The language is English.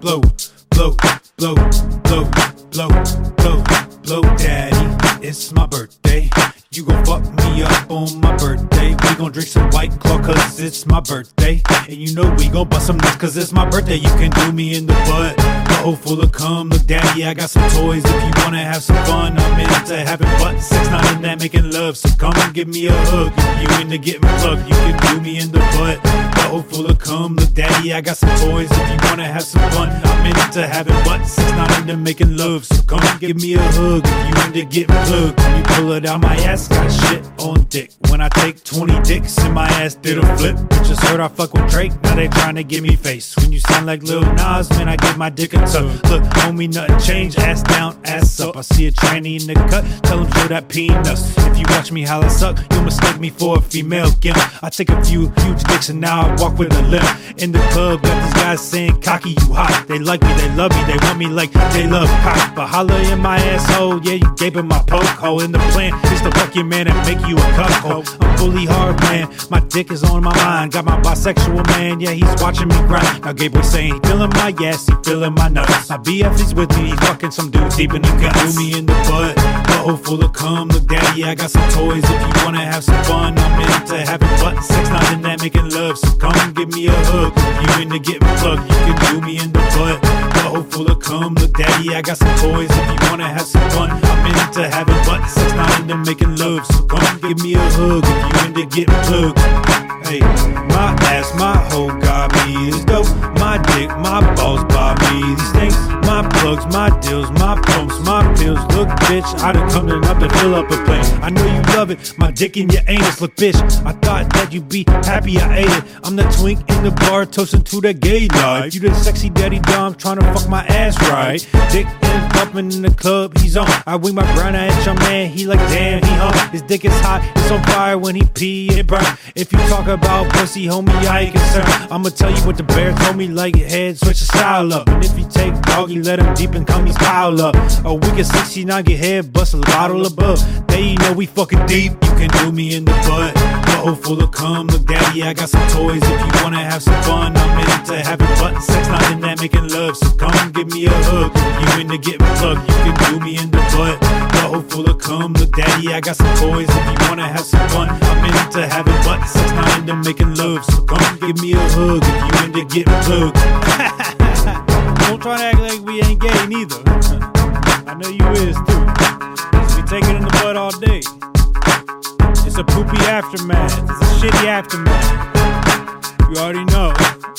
blow, blow, blow, blow, blow, blow, blow, daddy. It's my birthday. You gon' fuck me up on my birthday. We gon' drink some white claw cause it's my birthday. And you know we gon' bust some nuts cause it's my birthday. You can do me in the butt. Oh, full of cum. Look, daddy, I got some toys if you wanna have some fun. I'm into having butt sex, not in that making love. So come and give me a hug. If you into getting plugged, you can do me in the butt. Oh, full of cum. Look, daddy, I got some toys if you wanna have some fun. I'm into having butt sex, not into making love. So come give me a hug. If you into getting plugged, when you pull it out my ass, got shit on dick. When I take 20 dicks and my ass did a flip. Just heard I fuck with Drake, now they tryna give me face. When you sound like Lil Nas, man, I give my dick a tuck. Look, homie, nothing change. Ass down, ass up. I see a tranny in the cut, tell him show that peanuts. If you watch me holla suck, you'll mistake me for a female gimp. I take a few huge dicks and now I walk with a limp. In the club, got these guys saying cocky, you hot. They like me, they love me, they want me like they love pop. But holla in my asshole, yeah, you gaping my poke hole. In the plan is to fuck your man and make you a cuckold. I'm fully hard, man. My dick is on my mind. Got my bisexual man, yeah, he's watching me grind. Now Gabriel saying he feeling my ass, he feeling my nuts. My BF is with me, he fucking some dude deep in the guts. Do me in the butt, oh full of cum. Look, daddy, I got some toys if you wanna have some fun. I'm into having butt sex, not in that making love. So come give me a hug. You into getting plugged, you can do me in the butt. Oh, full of cum. Look, daddy, I got some toys if you wanna have some fun. I'm into having butt sex, not into making love. So come give me a hug if you into getting plugged. Hey, my ass, my hoe got me is dope. My dick, my balls buy me these things. My plugs, my deals, my pumps, my pills. Look, bitch, I done come enough to fill up a plane. I know you love it. My dick in your anus. Look, bitch, I thought that you'd be happy I ate it. I'm the twink in the bar toasting to that gay life. You the sexy daddy dom trying to fuck my ass right. Dick and bumping in the club, he's on. I wing my brown at your man, he like damn, he hung. His dick is hot, it's on fire when he pee it burn. If you talk about pussy, homie, I ain't concerned. I'ma tell you what the bear told me, like head, switch the style up. And if you take doggy, let him deep and come these pile up. A week of 69, get head, bust a bottle above. They know we fucking deep, you can do me in the butt. Oh, full of cum, look, daddy, I got some toys. If you wanna have some fun, I'm into having butt sex, not in that making love. So come give me a hug. You into getting plugged, you can do me in the butt. Oh, full of cum, look, daddy, I got some toys. If you wanna have some fun, Into having butt sex, not into making love. So come give me a hug if you into getting plugged. Don't try to act like we ain't gay neither. I know you is too. We take it in the butt all day. It's a poopy aftermath. It's a shitty aftermath. You already know.